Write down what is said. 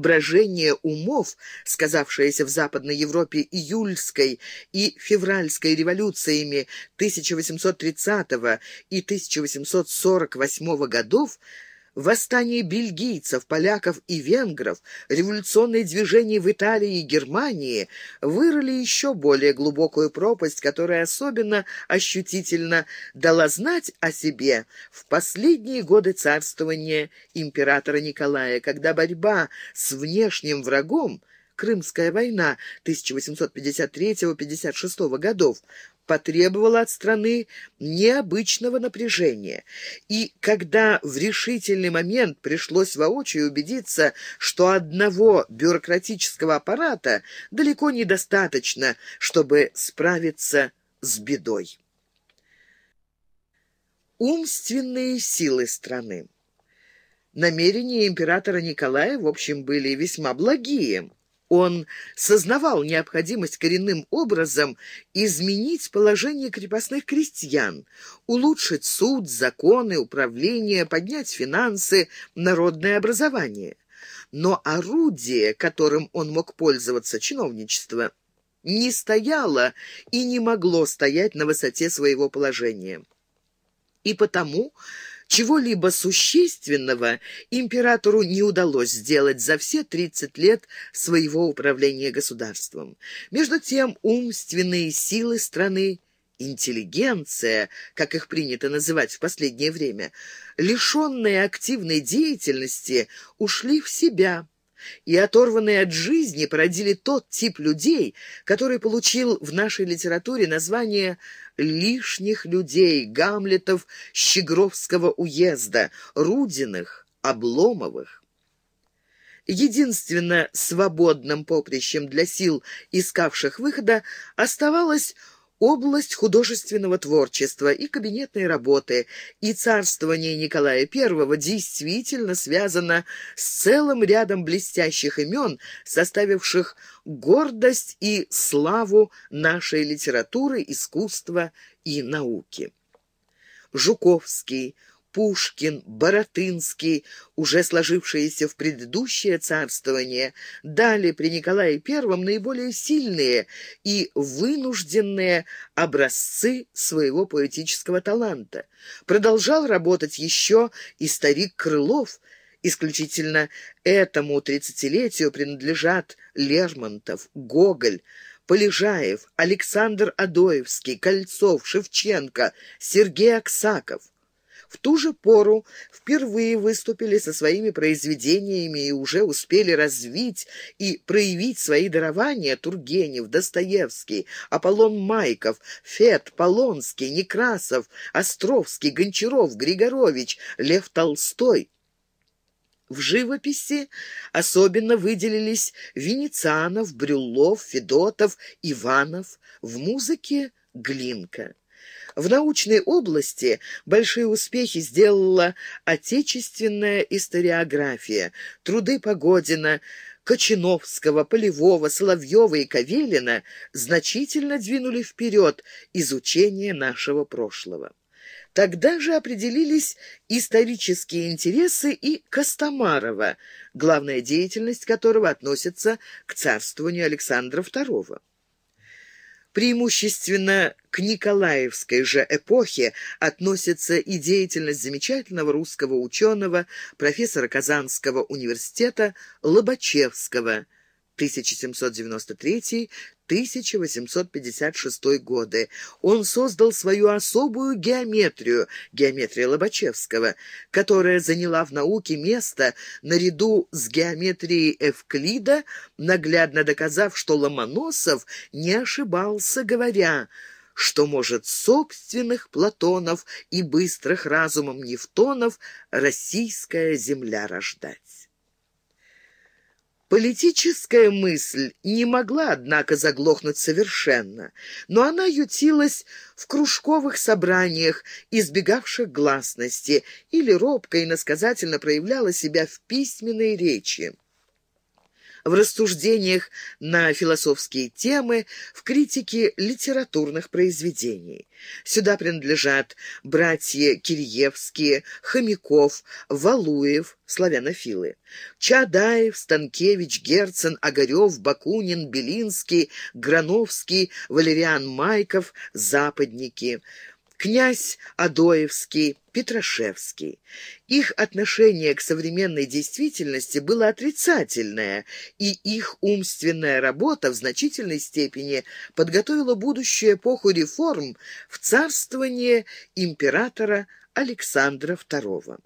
брожение умов, сказавшееся в Западной Европе июльской и февральской революциями 1830 и 1848 годов, Восстание бельгийцев, поляков и венгров, революционные движения в Италии и Германии вырыли еще более глубокую пропасть, которая особенно ощутительно дала знать о себе в последние годы царствования императора Николая, когда борьба с внешним врагом Крымская война 1853-56 годов потребовала от страны необычного напряжения. И когда в решительный момент пришлось воочию убедиться, что одного бюрократического аппарата далеко недостаточно, чтобы справиться с бедой. Умственные силы страны Намерения императора Николая, в общем, были весьма благие. Он сознавал необходимость коренным образом изменить положение крепостных крестьян, улучшить суд, законы, управление, поднять финансы, народное образование. Но орудие, которым он мог пользоваться, чиновничество, не стояло и не могло стоять на высоте своего положения. И потому чего-либо существенного императору не удалось сделать за все 30 лет своего управления государством. Между тем умственные силы страны интеллигенция, как их принято называть в последнее время, лишенные активной деятельности, ушли в себя и оторванные от жизни породили тот тип людей, который получил в нашей литературе название «лишних людей» Гамлетов Щегровского уезда, Рудиных, Обломовых. Единственно свободным поприщем для сил, искавших выхода, оставалось область художественного творчества и кабинетной работы, и царствование Николая I действительно связано с целым рядом блестящих имен, составивших гордость и славу нашей литературы, искусства и науки. Жуковский, Пушкин, Боротынский, уже сложившиеся в предыдущее царствование, дали при Николае I наиболее сильные и вынужденные образцы своего поэтического таланта. Продолжал работать еще и старик Крылов, исключительно этому тридцатилетию принадлежат Лермонтов, Гоголь, Полежаев, Александр Адоевский, Кольцов, Шевченко, Сергей Аксаков. В ту же пору впервые выступили со своими произведениями и уже успели развить и проявить свои дарования Тургенев, Достоевский, Аполлон Майков, Фет, Полонский, Некрасов, Островский, Гончаров, Григорович, Лев Толстой. В живописи особенно выделились Венецианов, Брюллов, Федотов, Иванов, в музыке – Глинка. В научной области большие успехи сделала отечественная историография. Труды Погодина, Кочиновского, Полевого, Соловьева и Кавелина значительно двинули вперед изучение нашего прошлого. Тогда же определились исторические интересы и Костомарова, главная деятельность которого относится к царствованию Александра II. Преимущественно к Николаевской же эпохе относится и деятельность замечательного русского ученого, профессора Казанского университета Лобачевского – 1793-1856 годы. Он создал свою особую геометрию, геометрия Лобачевского, которая заняла в науке место наряду с геометрией Эвклида, наглядно доказав, что Ломоносов не ошибался, говоря что может собственных Платонов и быстрых разумом Нефтонов российская земля рождать. Политическая мысль не могла, однако, заглохнуть совершенно, но она ютилась в кружковых собраниях, избегавших гласности, или робко и насказательно проявляла себя в письменной речи. В рассуждениях на философские темы, в критике литературных произведений. Сюда принадлежат братья Киреевские, Хомяков, Валуев, славянофилы, Чадаев, Станкевич, Герцен, Огарев, Бакунин, Белинский, Грановский, Валериан Майков, западники – князь Адоевский, Петрашевский. Их отношение к современной действительности было отрицательное, и их умственная работа в значительной степени подготовила будущую эпоху реформ в царствование императора Александра II.